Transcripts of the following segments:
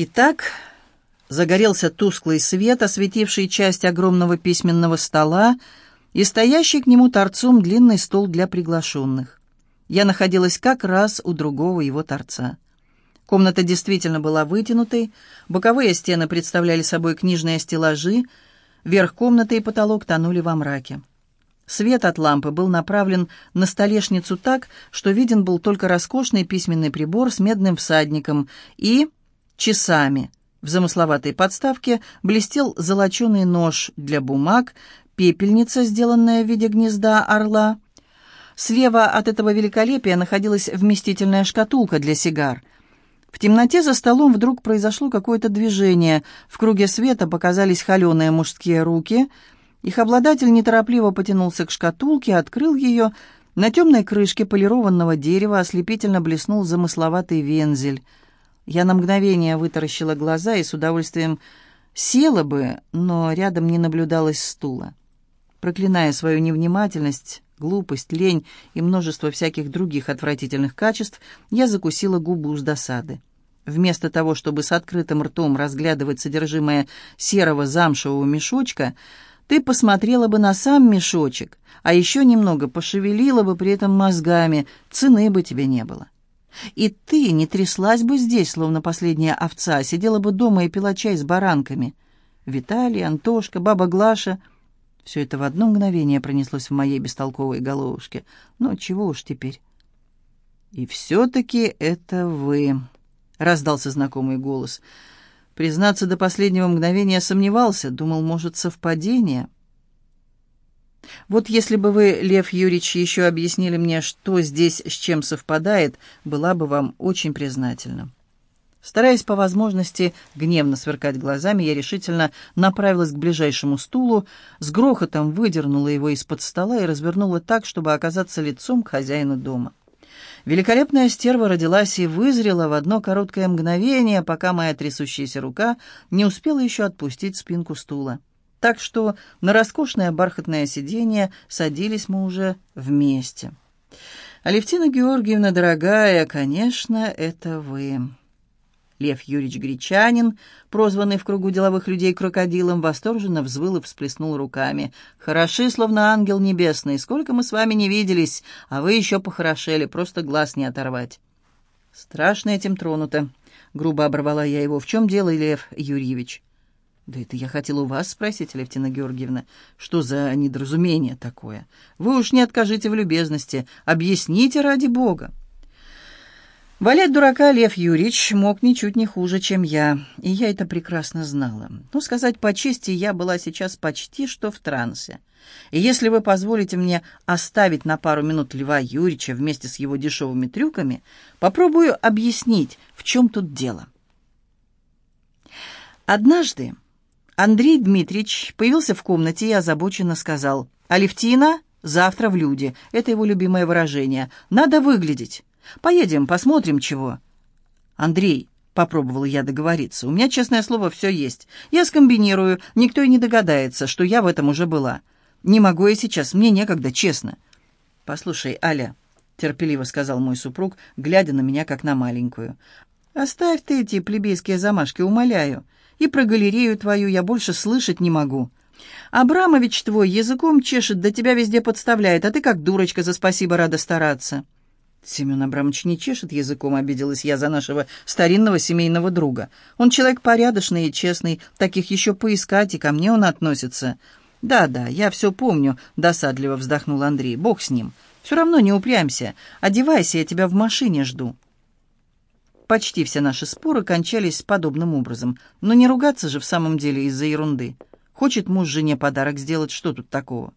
Итак, загорелся тусклый свет, осветивший часть огромного письменного стола и стоящий к нему торцом длинный стол для приглашенных. Я находилась как раз у другого его торца. Комната действительно была вытянутой, боковые стены представляли собой книжные стеллажи, верх комнаты и потолок тонули во мраке. Свет от лампы был направлен на столешницу так, что виден был только роскошный письменный прибор с медным всадником и часами. В замысловатой подставке блестел золоченый нож для бумаг, пепельница, сделанная в виде гнезда орла. Слева от этого великолепия находилась вместительная шкатулка для сигар. В темноте за столом вдруг произошло какое-то движение. В круге света показались холеные мужские руки. Их обладатель неторопливо потянулся к шкатулке, открыл ее. На темной крышке полированного дерева ослепительно блеснул замысловатый вензель — я на мгновение вытаращила глаза и с удовольствием села бы, но рядом не наблюдалось стула. Проклиная свою невнимательность, глупость, лень и множество всяких других отвратительных качеств, я закусила губу с досады. Вместо того, чтобы с открытым ртом разглядывать содержимое серого замшевого мешочка, ты посмотрела бы на сам мешочек, а еще немного пошевелила бы при этом мозгами, цены бы тебе не было. И ты не тряслась бы здесь, словно последняя овца, сидела бы дома и пила чай с баранками. Виталий, Антошка, баба Глаша... Все это в одно мгновение пронеслось в моей бестолковой головушке. Но чего уж теперь? «И все-таки это вы», — раздался знакомый голос. Признаться, до последнего мгновения сомневался, думал, может, совпадение. Вот если бы вы, Лев Юрьевич, еще объяснили мне, что здесь с чем совпадает, была бы вам очень признательна. Стараясь по возможности гневно сверкать глазами, я решительно направилась к ближайшему стулу, с грохотом выдернула его из-под стола и развернула так, чтобы оказаться лицом к хозяину дома. Великолепная стерва родилась и вызрела в одно короткое мгновение, пока моя трясущаяся рука не успела еще отпустить спинку стула. Так что на роскошное бархатное сиденье садились мы уже вместе. «Алевтина Георгиевна, дорогая, конечно, это вы». Лев Юрьевич Гречанин, прозванный в кругу деловых людей крокодилом, восторженно взвыл и всплеснул руками. «Хороши, словно ангел небесный. Сколько мы с вами не виделись, а вы еще похорошели, просто глаз не оторвать». «Страшно этим тронуто», — грубо оборвала я его. «В чем дело, Лев Юрьевич?» «Да это я хотела у вас спросить, Левтина Георгиевна, что за недоразумение такое? Вы уж не откажите в любезности, объясните ради Бога». Валять дурака Лев Юрьевич мог ничуть не хуже, чем я, и я это прекрасно знала. Но сказать по чести, я была сейчас почти что в трансе. И если вы позволите мне оставить на пару минут Льва Юрьевича вместе с его дешевыми трюками, попробую объяснить, в чем тут дело. Однажды Андрей Дмитриевич появился в комнате и озабоченно сказал, «Алевтина, завтра в люди». Это его любимое выражение. «Надо выглядеть. Поедем, посмотрим, чего». «Андрей», — попробовал я договориться, «у меня, честное слово, все есть. Я скомбинирую, никто и не догадается, что я в этом уже была. Не могу я сейчас, мне некогда, честно». «Послушай, Аля», — терпеливо сказал мой супруг, глядя на меня, как на маленькую, «оставь ты эти плебейские замашки, умоляю и про галерею твою я больше слышать не могу. Абрамович твой языком чешет, да тебя везде подставляет, а ты как дурочка за спасибо рада стараться». «Семен Абрамович не чешет языком», — обиделась я за нашего старинного семейного друга. «Он человек порядочный и честный, таких еще поискать, и ко мне он относится». «Да-да, я все помню», — досадливо вздохнул Андрей. «Бог с ним. Все равно не упрямься. Одевайся, я тебя в машине жду». Почти все наши споры кончались подобным образом. Но не ругаться же в самом деле из-за ерунды. Хочет муж жене подарок сделать, что тут такого?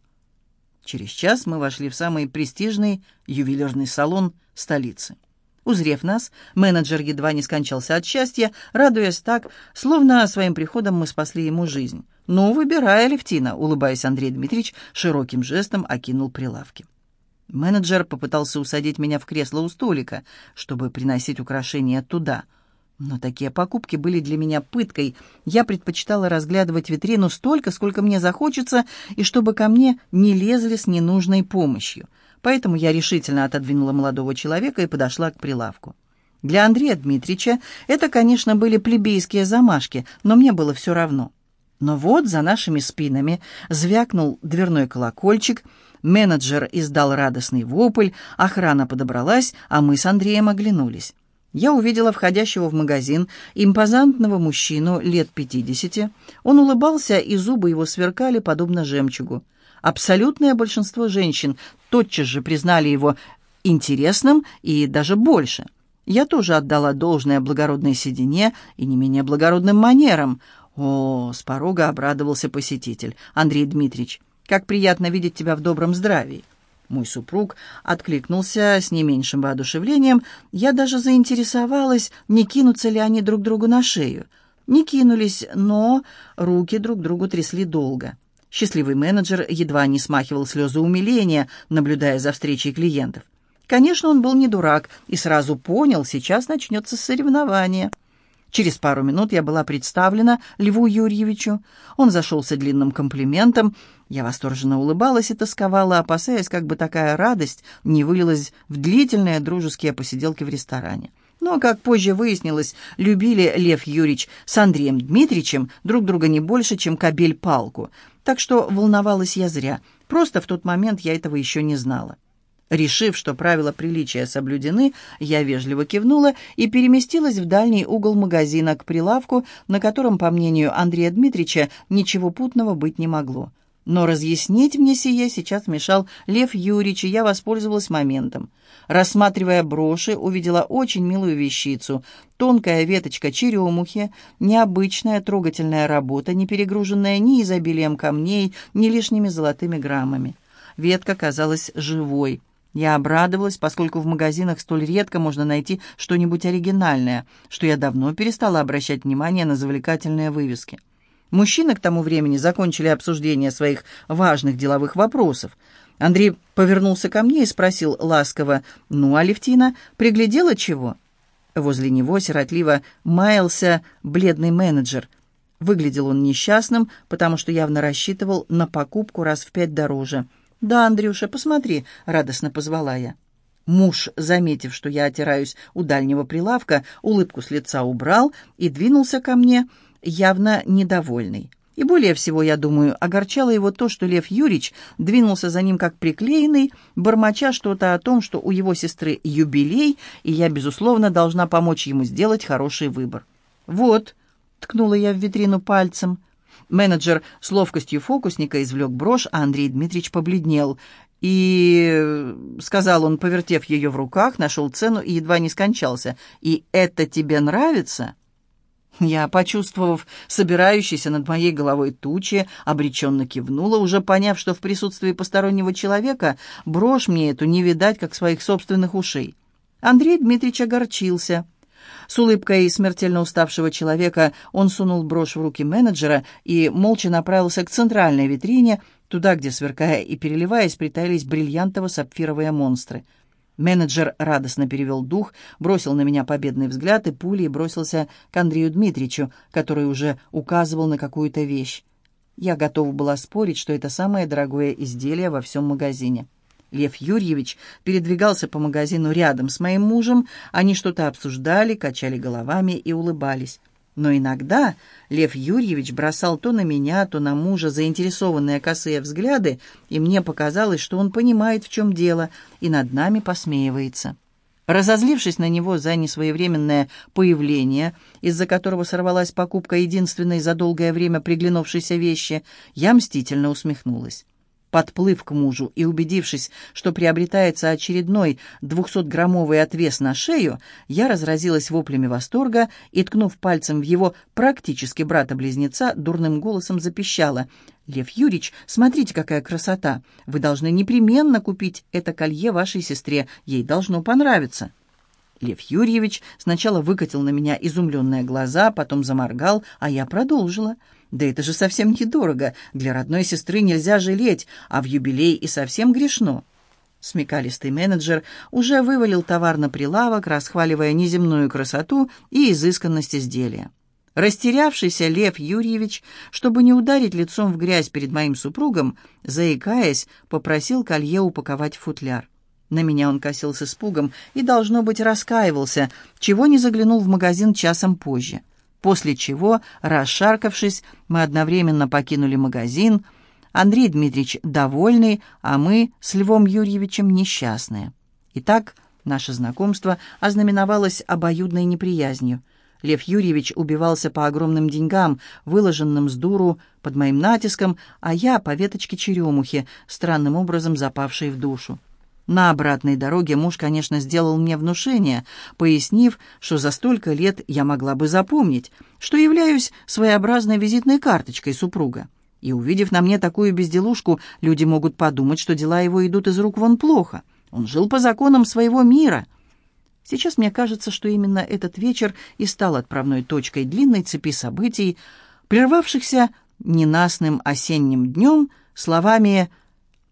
Через час мы вошли в самый престижный ювелирный салон столицы. Узрев нас, менеджер едва не скончался от счастья, радуясь так, словно своим приходом мы спасли ему жизнь. «Ну, выбирай, Алевтина», — улыбаясь Андрей Дмитриевич, широким жестом окинул прилавки. Менеджер попытался усадить меня в кресло у столика, чтобы приносить украшения туда. Но такие покупки были для меня пыткой. Я предпочитала разглядывать витрину столько, сколько мне захочется, и чтобы ко мне не лезли с ненужной помощью. Поэтому я решительно отодвинула молодого человека и подошла к прилавку. Для Андрея Дмитриевича это, конечно, были плебейские замашки, но мне было все равно. Но вот за нашими спинами звякнул дверной колокольчик, менеджер издал радостный вопль, охрана подобралась, а мы с Андреем оглянулись. Я увидела входящего в магазин импозантного мужчину лет пятидесяти. Он улыбался, и зубы его сверкали, подобно жемчугу. Абсолютное большинство женщин тотчас же признали его интересным и даже больше – я тоже отдала должное благородной седине и не менее благородным манерам. О, с порога обрадовался посетитель. Андрей Дмитриевич, как приятно видеть тебя в добром здравии. Мой супруг откликнулся с не меньшим воодушевлением. Я даже заинтересовалась, не кинутся ли они друг другу на шею. Не кинулись, но руки друг другу трясли долго. Счастливый менеджер едва не смахивал слезы умиления, наблюдая за встречей клиентов. Конечно, он был не дурак и сразу понял, сейчас начнется соревнование. Через пару минут я была представлена Льву Юрьевичу. Он зашелся длинным комплиментом. Я восторженно улыбалась и тосковала, опасаясь, как бы такая радость не вылилась в длительные дружеские посиделки в ресторане. Но, как позже выяснилось, любили Лев Юрьевич с Андреем Дмитриевичем друг друга не больше, чем кобель палку. Так что волновалась я зря. Просто в тот момент я этого еще не знала. Решив, что правила приличия соблюдены, я вежливо кивнула и переместилась в дальний угол магазина к прилавку, на котором, по мнению Андрея Дмитриевича, ничего путного быть не могло. Но разъяснить мне сие сейчас мешал Лев Юрьевич, и я воспользовалась моментом. Рассматривая броши, увидела очень милую вещицу. Тонкая веточка черемухи, необычная трогательная работа, не перегруженная ни изобилием камней, ни лишними золотыми граммами. Ветка казалась живой. Я обрадовалась, поскольку в магазинах столь редко можно найти что-нибудь оригинальное, что я давно перестала обращать внимание на завлекательные вывески. Мужчины к тому времени закончили обсуждение своих важных деловых вопросов. Андрей повернулся ко мне и спросил ласково, «Ну, Алевтина, приглядела чего?» Возле него сиротливо маялся бледный менеджер. Выглядел он несчастным, потому что явно рассчитывал на покупку раз в пять дороже – «Да, Андрюша, посмотри», — радостно позвала я. Муж, заметив, что я отираюсь у дальнего прилавка, улыбку с лица убрал и двинулся ко мне, явно недовольный. И более всего, я думаю, огорчало его то, что Лев Юрьевич двинулся за ним как приклеенный, бормоча что-то о том, что у его сестры юбилей, и я, безусловно, должна помочь ему сделать хороший выбор. «Вот», — ткнула я в витрину пальцем, — Менеджер с ловкостью фокусника извлек брошь, а Андрей Дмитриевич побледнел. «И...» — сказал он, повертев ее в руках, нашел цену и едва не скончался. «И это тебе нравится?» Я, почувствовав собирающийся над моей головой тучи, обреченно кивнула, уже поняв, что в присутствии постороннего человека брошь мне эту не видать, как своих собственных ушей. Андрей Дмитриевич огорчился. С улыбкой смертельно уставшего человека он сунул брошь в руки менеджера и молча направился к центральной витрине, туда, где, сверкая и переливаясь, притаились бриллиантово-сапфировые монстры. Менеджер радостно перевел дух, бросил на меня победный взгляд и пулей бросился к Андрею Дмитриевичу, который уже указывал на какую-то вещь. Я готова была спорить, что это самое дорогое изделие во всем магазине. Лев Юрьевич передвигался по магазину рядом с моим мужем. Они что-то обсуждали, качали головами и улыбались. Но иногда Лев Юрьевич бросал то на меня, то на мужа заинтересованные косые взгляды, и мне показалось, что он понимает, в чем дело, и над нами посмеивается. Разозлившись на него за несвоевременное появление, из-за которого сорвалась покупка единственной за долгое время приглянувшейся вещи, я мстительно усмехнулась. Подплыв к мужу и убедившись, что приобретается очередной двухсотграммовый отвес на шею, я разразилась воплями восторга и, ткнув пальцем в его практически брата-близнеца, дурным голосом запищала. «Лев Юрьевич, смотрите, какая красота! Вы должны непременно купить это колье вашей сестре, ей должно понравиться». Лев Юрьевич сначала выкатил на меня изумленные глаза, потом заморгал, а я продолжила – да это же совсем недорого. Для родной сестры нельзя жалеть, а в юбилей и совсем грешно. Смекалистый менеджер уже вывалил товар на прилавок, расхваливая неземную красоту и изысканность изделия. Растерявшийся Лев Юрьевич, чтобы не ударить лицом в грязь перед моим супругом, заикаясь, попросил колье упаковать в футляр. На меня он косил с испугом и, должно быть, раскаивался, чего не заглянул в магазин часом позже. После чего, расшаркавшись, мы одновременно покинули магазин. Андрей Дмитриевич довольный, а мы с Львом Юрьевичем несчастные. Итак, наше знакомство ознаменовалось обоюдной неприязнью. Лев Юрьевич убивался по огромным деньгам, выложенным с дуру под моим натиском, а я по веточке черемухи, странным образом запавшей в душу. На обратной дороге муж, конечно, сделал мне внушение, пояснив, что за столько лет я могла бы запомнить, что являюсь своеобразной визитной карточкой супруга. И увидев на мне такую безделушку, люди могут подумать, что дела его идут из рук вон плохо. Он жил по законам своего мира — Сейчас мне кажется, что именно этот вечер и стал отправной точкой длинной цепи событий, прервавшихся ненастным осенним днем словами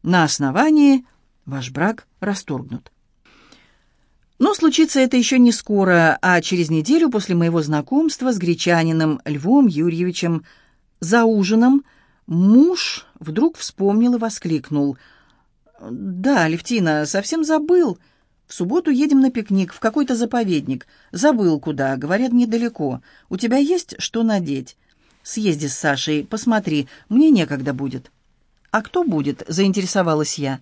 «На основании ваш брак расторгнут». Но случится это еще не скоро, а через неделю после моего знакомства с гречанином Львом Юрьевичем за ужином муж вдруг вспомнил и воскликнул. «Да, Левтина, совсем забыл. В субботу едем на пикник в какой-то заповедник. Забыл куда, говорят, недалеко. У тебя есть что надеть? Съезди с Сашей, посмотри, мне некогда будет». «А кто будет?» — заинтересовалась я.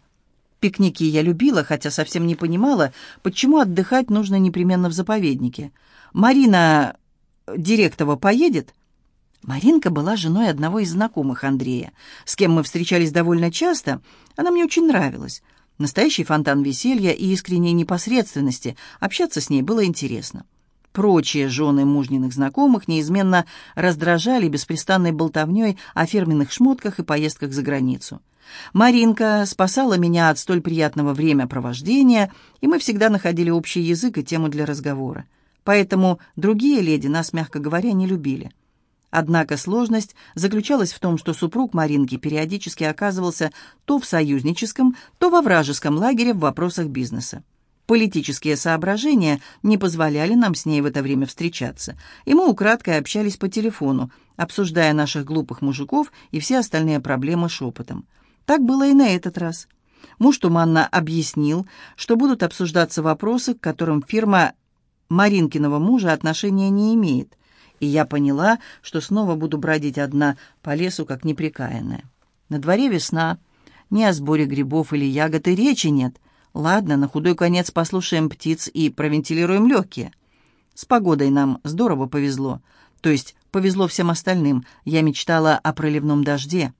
Пикники я любила, хотя совсем не понимала, почему отдыхать нужно непременно в заповеднике. «Марина Директова поедет?» Маринка была женой одного из знакомых Андрея, с кем мы встречались довольно часто. Она мне очень нравилась. Настоящий фонтан веселья и искренней непосредственности. Общаться с ней было интересно. Прочие жены мужниных знакомых неизменно раздражали беспрестанной болтовней о фирменных шмотках и поездках за границу. Маринка спасала меня от столь приятного времяпровождения, и мы всегда находили общий язык и тему для разговора. Поэтому другие леди нас, мягко говоря, не любили. Однако сложность заключалась в том, что супруг Маринки периодически оказывался то в союзническом, то во вражеском лагере в вопросах бизнеса. Политические соображения не позволяли нам с ней в это время встречаться, и мы украдкой общались по телефону, обсуждая наших глупых мужиков и все остальные проблемы шепотом. Так было и на этот раз. Муж туманно объяснил, что будут обсуждаться вопросы, к которым фирма Маринкиного мужа отношения не имеет, и я поняла, что снова буду бродить одна по лесу, как неприкаянная. На дворе весна, ни о сборе грибов или ягод и речи нет. Ладно, на худой конец послушаем птиц и провентилируем легкие. С погодой нам здорово повезло. То есть повезло всем остальным. Я мечтала о проливном дожде.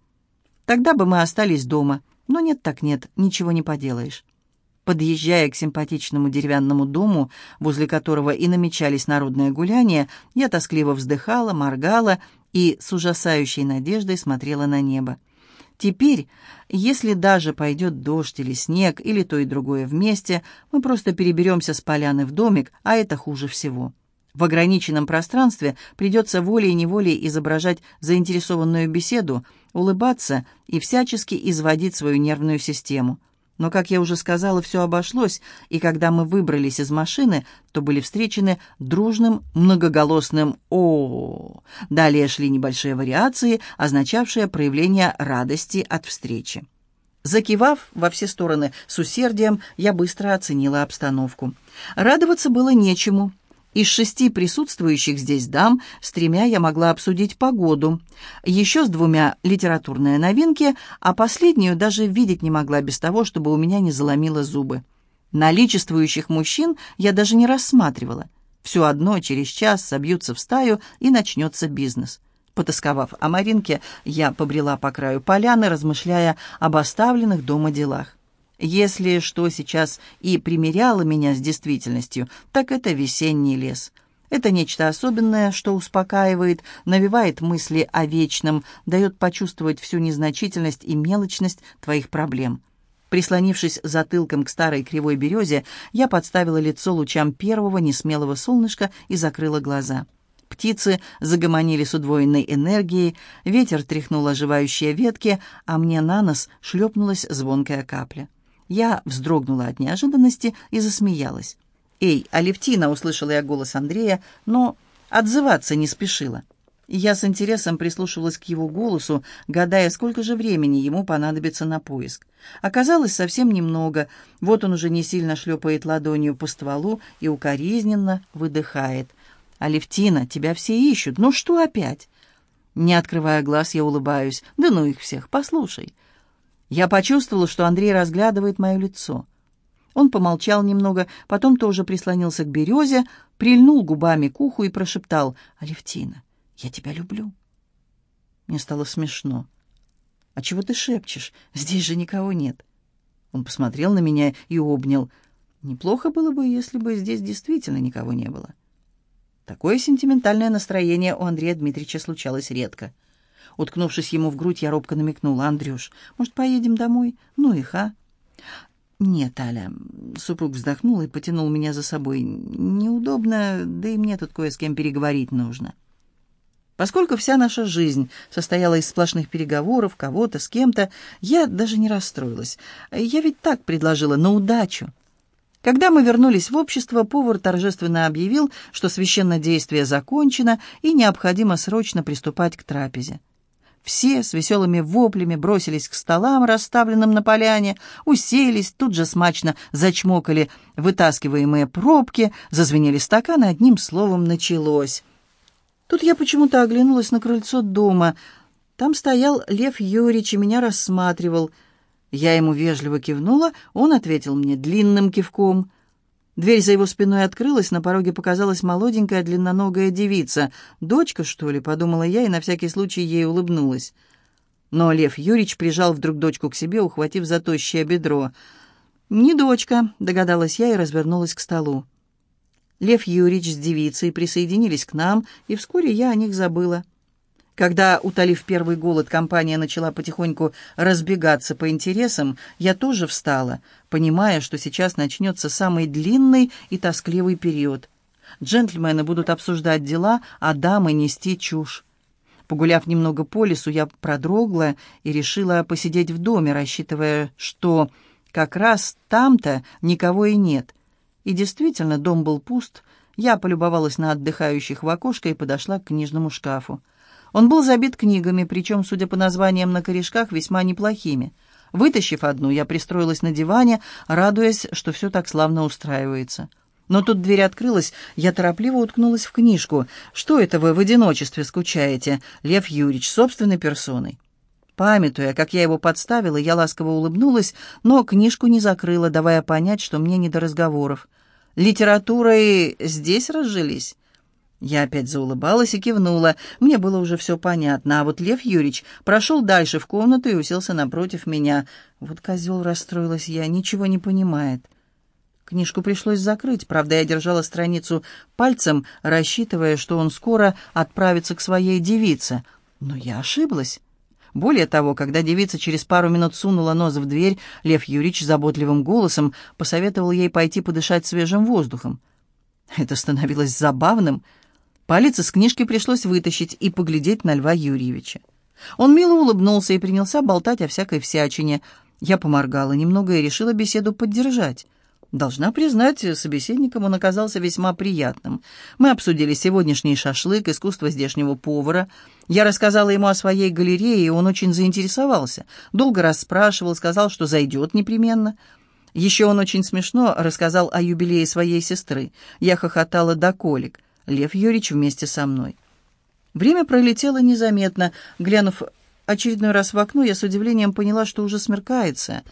Тогда бы мы остались дома. Но нет так нет, ничего не поделаешь. Подъезжая к симпатичному деревянному дому, возле которого и намечались народные гуляния, я тоскливо вздыхала, моргала и с ужасающей надеждой смотрела на небо. Теперь, если даже пойдет дождь или снег, или то и другое вместе, мы просто переберемся с поляны в домик, а это хуже всего. В ограниченном пространстве придется волей-неволей изображать заинтересованную беседу, улыбаться и всячески изводить свою нервную систему. Но, как я уже сказала, все обошлось, и когда мы выбрались из машины, то были встречены дружным многоголосным о, Далее шли небольшие вариации, означавшие проявление радости от встречи. Закивав во все стороны с усердием, я быстро оценила обстановку. Радоваться было нечему. Из шести присутствующих здесь дам с тремя я могла обсудить погоду, еще с двумя литературные новинки, а последнюю даже видеть не могла без того, чтобы у меня не заломило зубы. Наличествующих мужчин я даже не рассматривала. Все одно через час собьются в стаю и начнется бизнес. Потасковав о Маринке, я побрела по краю поляны, размышляя об оставленных дома делах. Если что сейчас и примеряло меня с действительностью, так это весенний лес. Это нечто особенное, что успокаивает, навевает мысли о вечном, дает почувствовать всю незначительность и мелочность твоих проблем. Прислонившись затылком к старой кривой березе, я подставила лицо лучам первого несмелого солнышка и закрыла глаза. Птицы загомонили с удвоенной энергией, ветер тряхнул оживающие ветки, а мне на нос шлепнулась звонкая капля. Я вздрогнула от неожиданности и засмеялась. «Эй, Алевтина!» — услышала я голос Андрея, но отзываться не спешила. Я с интересом прислушивалась к его голосу, гадая, сколько же времени ему понадобится на поиск. Оказалось, совсем немного. Вот он уже не сильно шлепает ладонью по стволу и укоризненно выдыхает. «Алевтина, тебя все ищут. Ну что опять?» Не открывая глаз, я улыбаюсь. «Да ну их всех, послушай». Я почувствовала, что Андрей разглядывает мое лицо. Он помолчал немного, потом тоже прислонился к березе, прильнул губами к уху и прошептал «Алевтина, я тебя люблю». Мне стало смешно. «А чего ты шепчешь? Здесь же никого нет». Он посмотрел на меня и обнял. «Неплохо было бы, если бы здесь действительно никого не было». Такое сентиментальное настроение у Андрея Дмитриевича случалось редко. Уткнувшись ему в грудь, я робко намекнула. «Андрюш, может, поедем домой? Ну их, а?» «Нет, Аля». Супруг вздохнул и потянул меня за собой. «Неудобно, да и мне тут кое с кем переговорить нужно». Поскольку вся наша жизнь состояла из сплошных переговоров, кого-то, с кем-то, я даже не расстроилась. Я ведь так предложила, на удачу. Когда мы вернулись в общество, повар торжественно объявил, что священное действие закончено и необходимо срочно приступать к трапезе. Все с веселыми воплями бросились к столам, расставленным на поляне, уселись, тут же смачно зачмокали вытаскиваемые пробки, зазвенели стаканы, одним словом началось. Тут я почему-то оглянулась на крыльцо дома. Там стоял Лев Юрьевич и меня рассматривал — я ему вежливо кивнула, он ответил мне длинным кивком. Дверь за его спиной открылась, на пороге показалась молоденькая длинноногая девица. «Дочка, что ли?» — подумала я и на всякий случай ей улыбнулась. Но Лев Юрьевич прижал вдруг дочку к себе, ухватив за тощее бедро. «Не дочка», — догадалась я и развернулась к столу. Лев Юрьевич с девицей присоединились к нам, и вскоре я о них забыла. Когда, утолив первый голод, компания начала потихоньку разбегаться по интересам, я тоже встала, понимая, что сейчас начнется самый длинный и тоскливый период. Джентльмены будут обсуждать дела, а дамы нести чушь. Погуляв немного по лесу, я продрогла и решила посидеть в доме, рассчитывая, что как раз там-то никого и нет. И действительно, дом был пуст. Я полюбовалась на отдыхающих в окошко и подошла к книжному шкафу. Он был забит книгами, причем, судя по названиям на корешках, весьма неплохими. Вытащив одну, я пристроилась на диване, радуясь, что все так славно устраивается. Но тут дверь открылась, я торопливо уткнулась в книжку. «Что это вы в одиночестве скучаете?» Лев Юрьевич, собственной персоной. Памятуя, как я его подставила, я ласково улыбнулась, но книжку не закрыла, давая понять, что мне не до разговоров. «Литературой здесь разжились?» Я опять заулыбалась и кивнула. Мне было уже все понятно, а вот Лев Юрьевич прошел дальше в комнату и уселся напротив меня. Вот козел расстроилась я, ничего не понимает. Книжку пришлось закрыть, правда, я держала страницу пальцем, рассчитывая, что он скоро отправится к своей девице. Но я ошиблась. Более того, когда девица через пару минут сунула нос в дверь, Лев Юрьевич заботливым голосом посоветовал ей пойти подышать свежим воздухом. Это становилось забавным — Палец из книжки пришлось вытащить и поглядеть на Льва Юрьевича. Он мило улыбнулся и принялся болтать о всякой всячине. Я поморгала немного и решила беседу поддержать. Должна признать, собеседником он оказался весьма приятным. Мы обсудили сегодняшний шашлык, искусство здешнего повара. Я рассказала ему о своей галерее, и он очень заинтересовался. Долго расспрашивал, сказал, что зайдет непременно. Еще он очень смешно рассказал о юбилее своей сестры. Я хохотала до колик. Лев Юрьевич вместе со мной. Время пролетело незаметно. Глянув очередной раз в окно, я с удивлением поняла, что уже смеркается.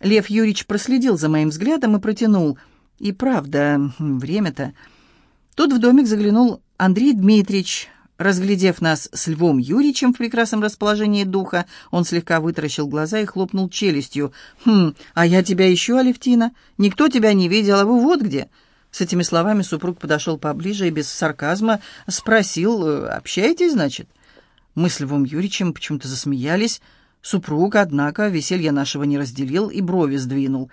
Лев Юрьевич проследил за моим взглядом и протянул. И правда, время-то... Тут в домик заглянул Андрей Дмитриевич. Разглядев нас с Львом Юрьевичем в прекрасном расположении духа, он слегка вытаращил глаза и хлопнул челюстью. «Хм, а я тебя ищу, Алевтина. Никто тебя не видел, а вы вот где. С этими словами супруг подошел поближе и без сарказма спросил, «Э, «Общаетесь, значит?» Мы с Львом Юрьевичем почему-то засмеялись. Супруг, однако, веселье нашего не разделил и брови сдвинул.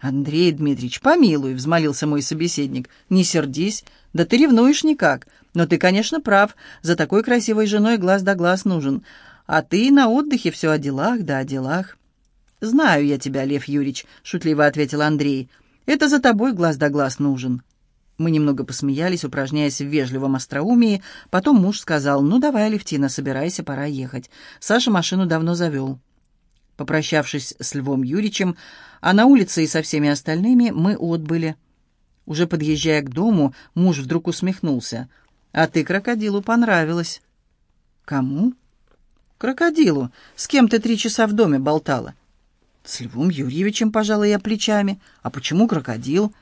«Андрей Дмитриевич, помилуй», — взмолился мой собеседник, — «не сердись, да ты ревнуешь никак. Но ты, конечно, прав, за такой красивой женой глаз да глаз нужен. А ты на отдыхе все о делах да о делах». «Знаю я тебя, Лев Юрьевич», — шутливо ответил Андрей, — это за тобой глаз да глаз нужен». Мы немного посмеялись, упражняясь в вежливом остроумии. Потом муж сказал, «Ну, давай, Алевтина, собирайся, пора ехать. Саша машину давно завел». Попрощавшись с Львом Юрьевичем, а на улице и со всеми остальными мы отбыли. Уже подъезжая к дому, муж вдруг усмехнулся. «А ты крокодилу понравилась». «Кому?» «Крокодилу. С кем ты три часа в доме болтала?» «С Львом Юрьевичем, пожалуй, я плечами. А почему крокодил?»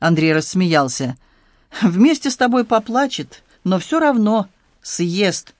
Андрей рассмеялся. «Вместе с тобой поплачет, но все равно съест.